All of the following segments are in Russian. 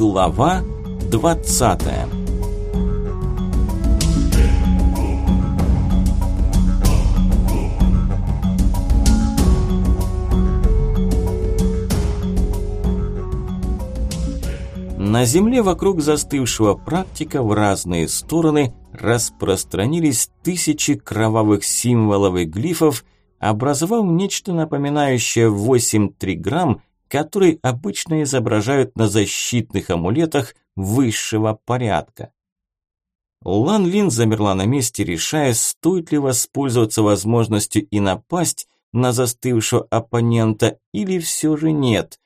Глава 20 На земле вокруг застывшего практика в разные стороны распространились тысячи кровавых символов и глифов, образовав нечто напоминающее 8 триграмм, которые обычно изображают на защитных амулетах высшего порядка. Лан Лин замерла на месте, решая, стоит ли воспользоваться возможностью и напасть на застывшего оппонента или все же нет.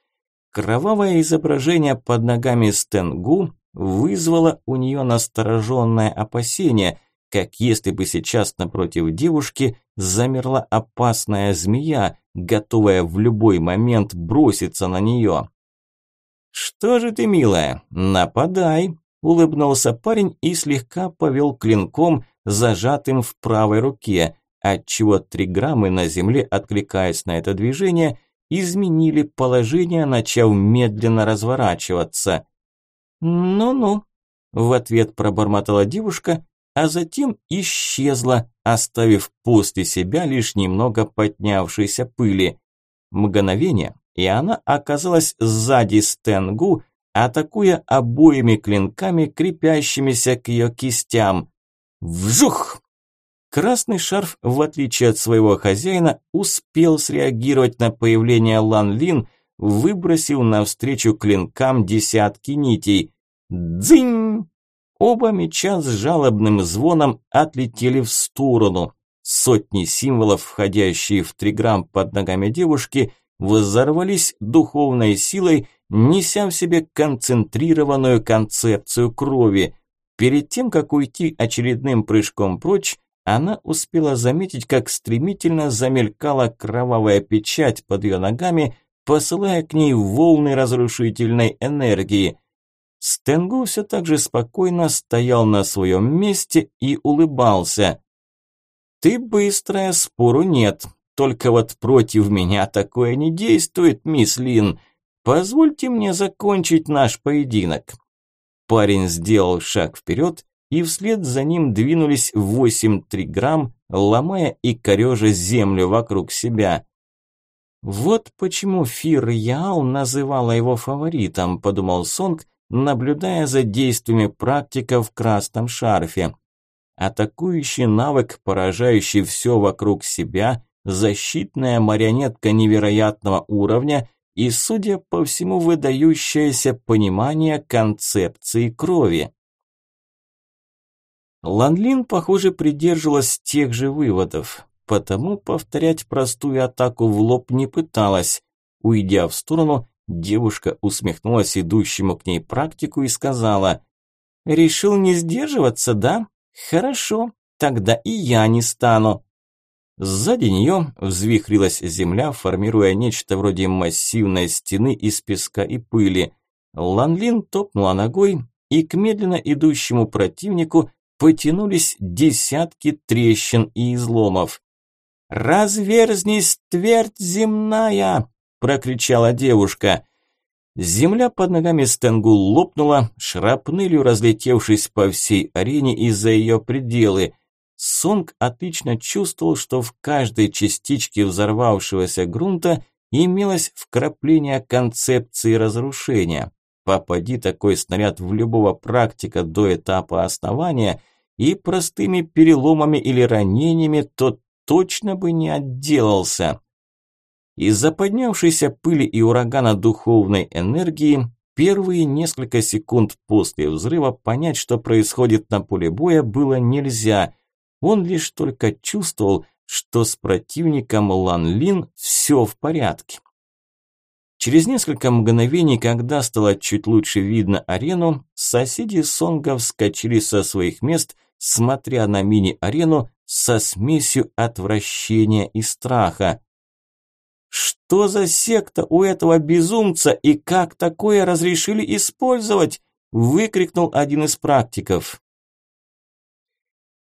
Кровавое изображение под ногами Стенгу вызвало у нее настороженное опасение, как если бы сейчас напротив девушки замерла опасная змея, готовая в любой момент броситься на нее. «Что же ты, милая, нападай!» – улыбнулся парень и слегка повел клинком, зажатым в правой руке, отчего три граммы на земле, откликаясь на это движение, изменили положение, начав медленно разворачиваться. «Ну-ну», – в ответ пробормотала девушка а затем исчезла, оставив после себя лишь немного поднявшейся пыли. Мгновение, и она оказалась сзади Стенгу, атакуя обоими клинками, крепящимися к ее кистям. Вжух! Красный шарф, в отличие от своего хозяина, успел среагировать на появление Лан Лин, выбросив навстречу клинкам десятки нитей. Дзынь! Оба меча с жалобным звоном отлетели в сторону. Сотни символов, входящие в триграмм под ногами девушки, взорвались духовной силой, неся в себе концентрированную концепцию крови. Перед тем, как уйти очередным прыжком прочь, она успела заметить, как стремительно замелькала кровавая печать под ее ногами, посылая к ней волны разрушительной энергии. Стенгу все так же спокойно стоял на своем месте и улыбался. «Ты быстрая, спору нет. Только вот против меня такое не действует, мисс Лин. Позвольте мне закончить наш поединок». Парень сделал шаг вперед, и вслед за ним двинулись восемь триграмм, ломая и корежа землю вокруг себя. «Вот почему Фир Яал называла его фаворитом», – подумал Сонг, наблюдая за действиями практика в красном шарфе. Атакующий навык, поражающий все вокруг себя, защитная марионетка невероятного уровня и, судя по всему, выдающееся понимание концепции крови. Ланлин, похоже, придерживалась тех же выводов, потому повторять простую атаку в лоб не пыталась. Уйдя в сторону, Девушка усмехнулась идущему к ней практику и сказала, «Решил не сдерживаться, да? Хорошо, тогда и я не стану». Сзади нее взвихрилась земля, формируя нечто вроде массивной стены из песка и пыли. Ланлин топнула ногой, и к медленно идущему противнику потянулись десятки трещин и изломов. «Разверзнись, твердь земная!» Прокричала девушка. Земля под ногами Стенгу лопнула, шрапнелью разлетевшись по всей арене и за ее пределы. Сонг отлично чувствовал, что в каждой частичке взорвавшегося грунта имелось вкрапление концепции разрушения. Попади такой снаряд в любого практика до этапа основания, и простыми переломами или ранениями тот точно бы не отделался. Из-за поднявшейся пыли и урагана духовной энергии первые несколько секунд после взрыва понять, что происходит на поле боя, было нельзя. Он лишь только чувствовал, что с противником Лан Лин все в порядке. Через несколько мгновений, когда стало чуть лучше видно арену, соседи Сонга вскочили со своих мест, смотря на мини-арену со смесью отвращения и страха. Что за секта у этого безумца и как такое разрешили использовать? Выкрикнул один из практиков.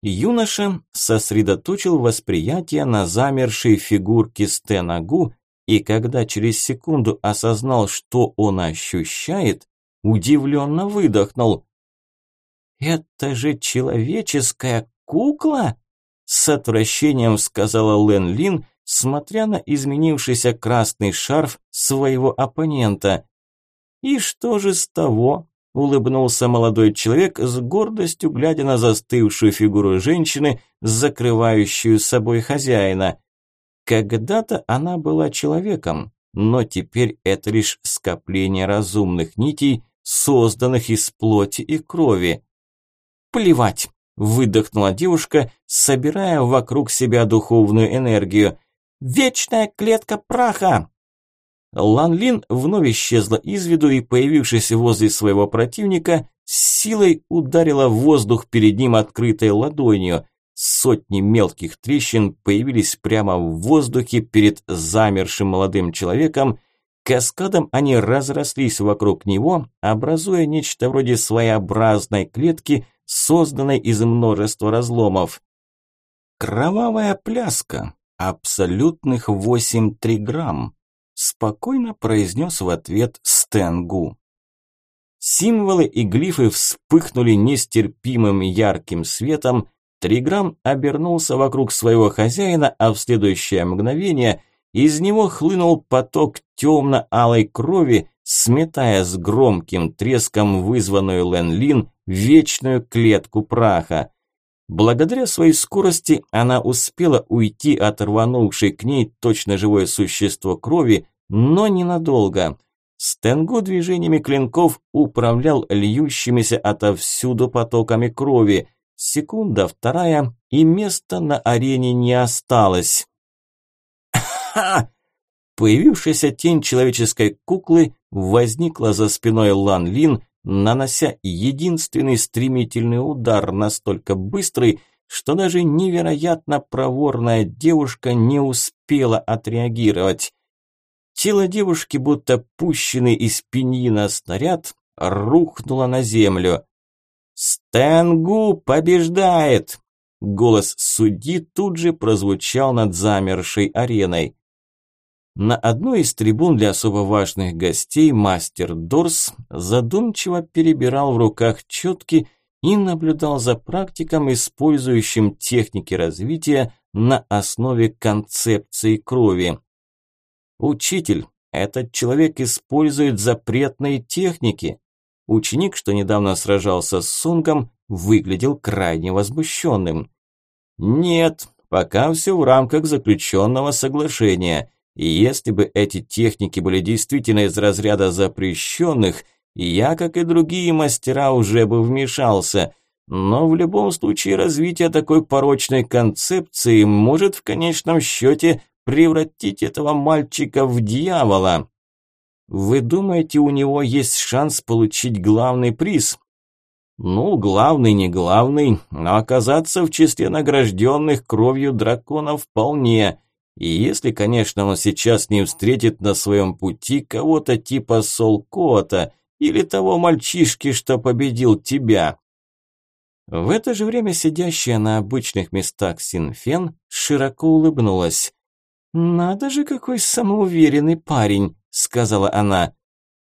Юноша сосредоточил восприятие на замершей фигурке Стенагу, и когда через секунду осознал, что он ощущает, удивленно выдохнул. «Это же человеческая кукла?» С отвращением сказала Лен Лин, смотря на изменившийся красный шарф своего оппонента. «И что же с того?» – улыбнулся молодой человек с гордостью, глядя на застывшую фигуру женщины, закрывающую собой хозяина. Когда-то она была человеком, но теперь это лишь скопление разумных нитей, созданных из плоти и крови. «Плевать!» – выдохнула девушка, собирая вокруг себя духовную энергию. «Вечная клетка праха!» Лан Лин вновь исчезла из виду и, появившись возле своего противника, с силой ударила воздух перед ним открытой ладонью. Сотни мелких трещин появились прямо в воздухе перед замершим молодым человеком. Каскадом они разрослись вокруг него, образуя нечто вроде своеобразной клетки, созданной из множества разломов. Кровавая пляска. Абсолютных 8 триграмм. Спокойно произнес в ответ Стэнгу. Символы и глифы вспыхнули нестерпимым ярким светом, Триграмм обернулся вокруг своего хозяина, а в следующее мгновение из него хлынул поток темно-алой крови, сметая с громким треском вызванную Лен Лин вечную клетку праха. Благодаря своей скорости она успела уйти от рванувшей к ней точно живое существо крови, но ненадолго. Стенгу движениями клинков управлял льющимися отовсюду потоками крови. Секунда, вторая, и места на арене не осталось. Ха! Появившаяся тень человеческой куклы возникла за спиной Лан Лин, нанося единственный стремительный удар, настолько быстрый, что даже невероятно проворная девушка не успела отреагировать. Тело девушки, будто пущенный из пеньи на снаряд, рухнуло на землю. «Стэнгу побеждает!» Голос судьи тут же прозвучал над замершей ареной. На одной из трибун для особо важных гостей мастер Дорс задумчиво перебирал в руках четки и наблюдал за практиком, использующим техники развития на основе концепции крови. «Учитель, этот человек использует запретные техники», Ученик, что недавно сражался с Сунгом, выглядел крайне возмущенным. «Нет, пока все в рамках заключенного соглашения. И если бы эти техники были действительно из разряда запрещенных, я, как и другие мастера, уже бы вмешался. Но в любом случае развитие такой порочной концепции может в конечном счете превратить этого мальчика в дьявола». Вы думаете, у него есть шанс получить главный приз? Ну, главный, не главный, но оказаться в числе награжденных кровью дракона вполне. И если, конечно, он сейчас не встретит на своем пути кого-то типа Солкота или того мальчишки, что победил тебя. В это же время сидящая на обычных местах Синфен широко улыбнулась. «Надо же, какой самоуверенный парень!» сказала она.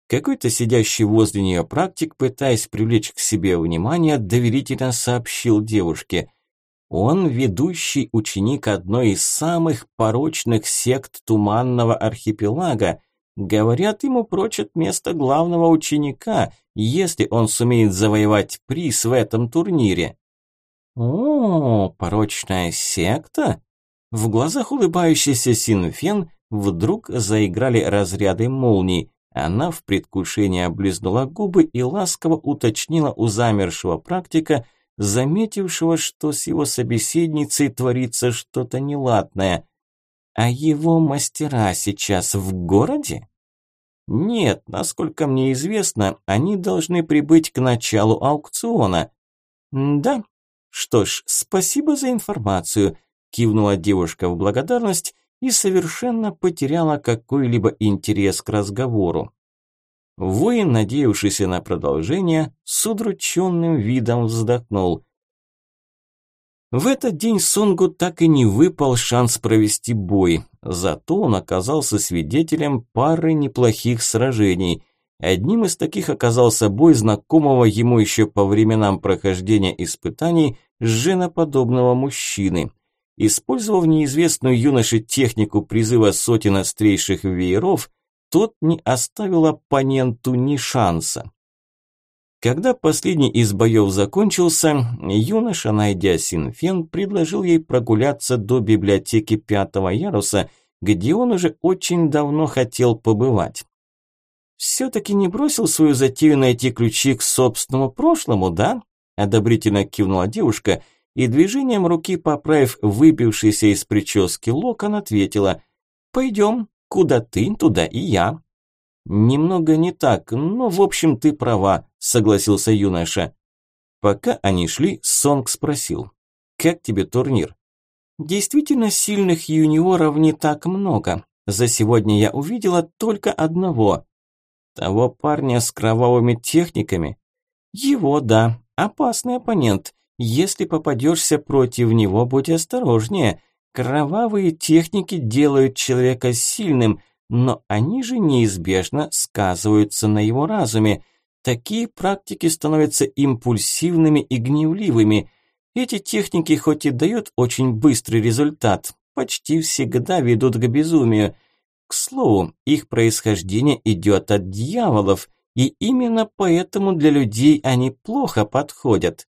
Какой-то сидящий возле нее практик, пытаясь привлечь к себе внимание, доверительно сообщил девушке. Он ведущий ученик одной из самых порочных сект Туманного архипелага. Говорят, ему прочат место главного ученика, если он сумеет завоевать приз в этом турнире. О, порочная секта? В глазах улыбающейся Синфен Вдруг заиграли разряды молний. Она в предвкушении облизнула губы и ласково уточнила у замершего практика, заметившего, что с его собеседницей творится что-то неладное. «А его мастера сейчас в городе?» «Нет, насколько мне известно, они должны прибыть к началу аукциона». «Да? Что ж, спасибо за информацию», – кивнула девушка в благодарность и совершенно потеряла какой-либо интерес к разговору. Воин, надеявшийся на продолжение, с удрученным видом вздохнул. В этот день Сонгу так и не выпал шанс провести бой, зато он оказался свидетелем пары неплохих сражений. Одним из таких оказался бой знакомого ему еще по временам прохождения испытаний женоподобного мужчины. Использовав неизвестную юноше технику призыва сотен острейших вееров, тот не оставил оппоненту ни шанса. Когда последний из боев закончился, юноша, найдя Синфен, предложил ей прогуляться до библиотеки пятого яруса, где он уже очень давно хотел побывать. «Все-таки не бросил свою затею найти ключи к собственному прошлому, да?» Одобрительно кивнула девушка и движением руки, поправив выбившийся из прически локон, ответила «Пойдем, куда ты, туда и я». «Немного не так, но в общем ты права», – согласился юноша. Пока они шли, Сонг спросил, «Как тебе турнир?» «Действительно сильных юниоров не так много. За сегодня я увидела только одного. Того парня с кровавыми техниками?» «Его, да. Опасный оппонент. Если попадешься против него, будь осторожнее. Кровавые техники делают человека сильным, но они же неизбежно сказываются на его разуме. Такие практики становятся импульсивными и гневливыми. Эти техники хоть и дают очень быстрый результат, почти всегда ведут к безумию. К слову, их происхождение идет от дьяволов, и именно поэтому для людей они плохо подходят.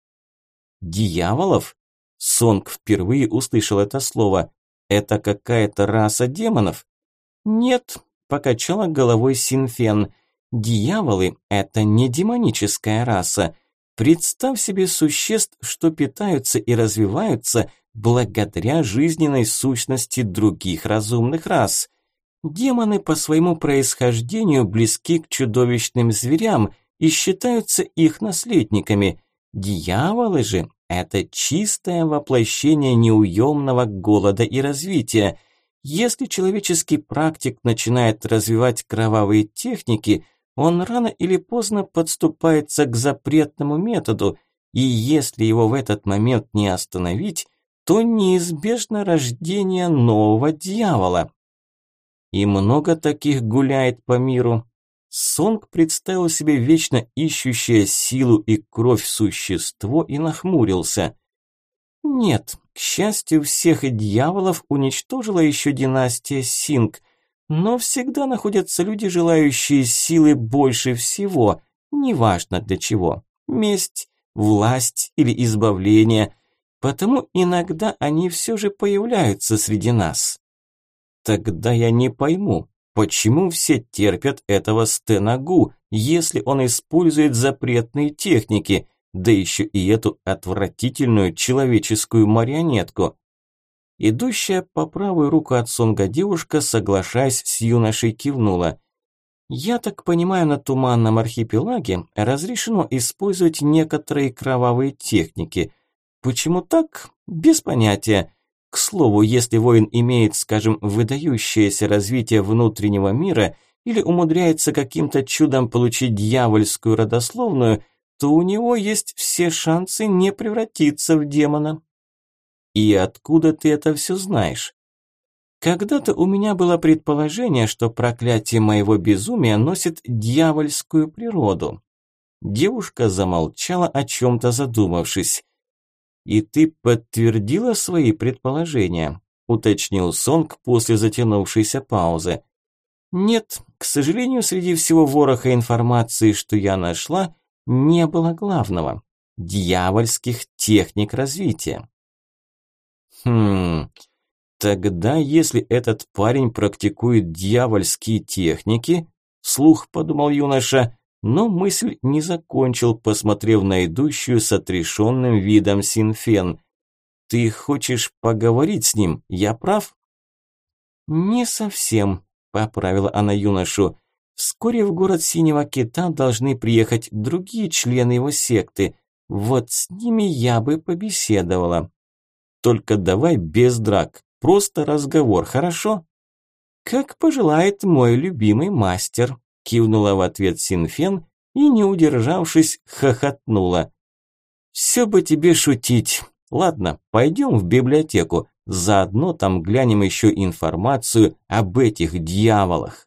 Дьяволов? Сонг впервые услышал это слово. Это какая-то раса демонов? «Нет», – покачала головой Синфен. «Дьяволы – это не демоническая раса. Представь себе существ, что питаются и развиваются благодаря жизненной сущности других разумных рас. Демоны по своему происхождению близки к чудовищным зверям и считаются их наследниками. Дьяволы же – это чистое воплощение неуемного голода и развития – если человеческий практик начинает развивать кровавые техники, он рано или поздно подступается к запретному методу, и если его в этот момент не остановить, то неизбежно рождение нового дьявола. И много таких гуляет по миру. Сонг представил себе вечно ищущее силу и кровь существо и нахмурился. Нет, к счастью, всех дьяволов уничтожила еще династия Синг, но всегда находятся люди, желающие силы больше всего, неважно для чего. Месть, власть или избавление. Потому иногда они все же появляются среди нас. Тогда я не пойму, почему все терпят этого Стенагу, если он использует запретные техники – да еще и эту отвратительную человеческую марионетку. Идущая по правую руку от Сонга девушка, соглашаясь с юношей, кивнула. «Я так понимаю, на Туманном архипелаге разрешено использовать некоторые кровавые техники. Почему так? Без понятия. К слову, если воин имеет, скажем, выдающееся развитие внутреннего мира или умудряется каким-то чудом получить дьявольскую родословную – то у него есть все шансы не превратиться в демона. И откуда ты это все знаешь? Когда-то у меня было предположение, что проклятие моего безумия носит дьявольскую природу. Девушка замолчала, о чем-то задумавшись. «И ты подтвердила свои предположения?» – уточнил Сонг после затянувшейся паузы. «Нет, к сожалению, среди всего вороха информации, что я нашла, не было главного – дьявольских техник развития. Хм, тогда если этот парень практикует дьявольские техники, слух подумал юноша, но мысль не закончил, посмотрев на идущую с отрешенным видом Синфен. «Ты хочешь поговорить с ним, я прав?» «Не совсем», – поправила она юношу. Вскоре в город Синего Кита должны приехать другие члены его секты. Вот с ними я бы побеседовала. Только давай без драк, просто разговор, хорошо? Как пожелает мой любимый мастер, кивнула в ответ Синфен и, не удержавшись, хохотнула. Все бы тебе шутить. Ладно, пойдем в библиотеку. Заодно там глянем еще информацию об этих дьяволах.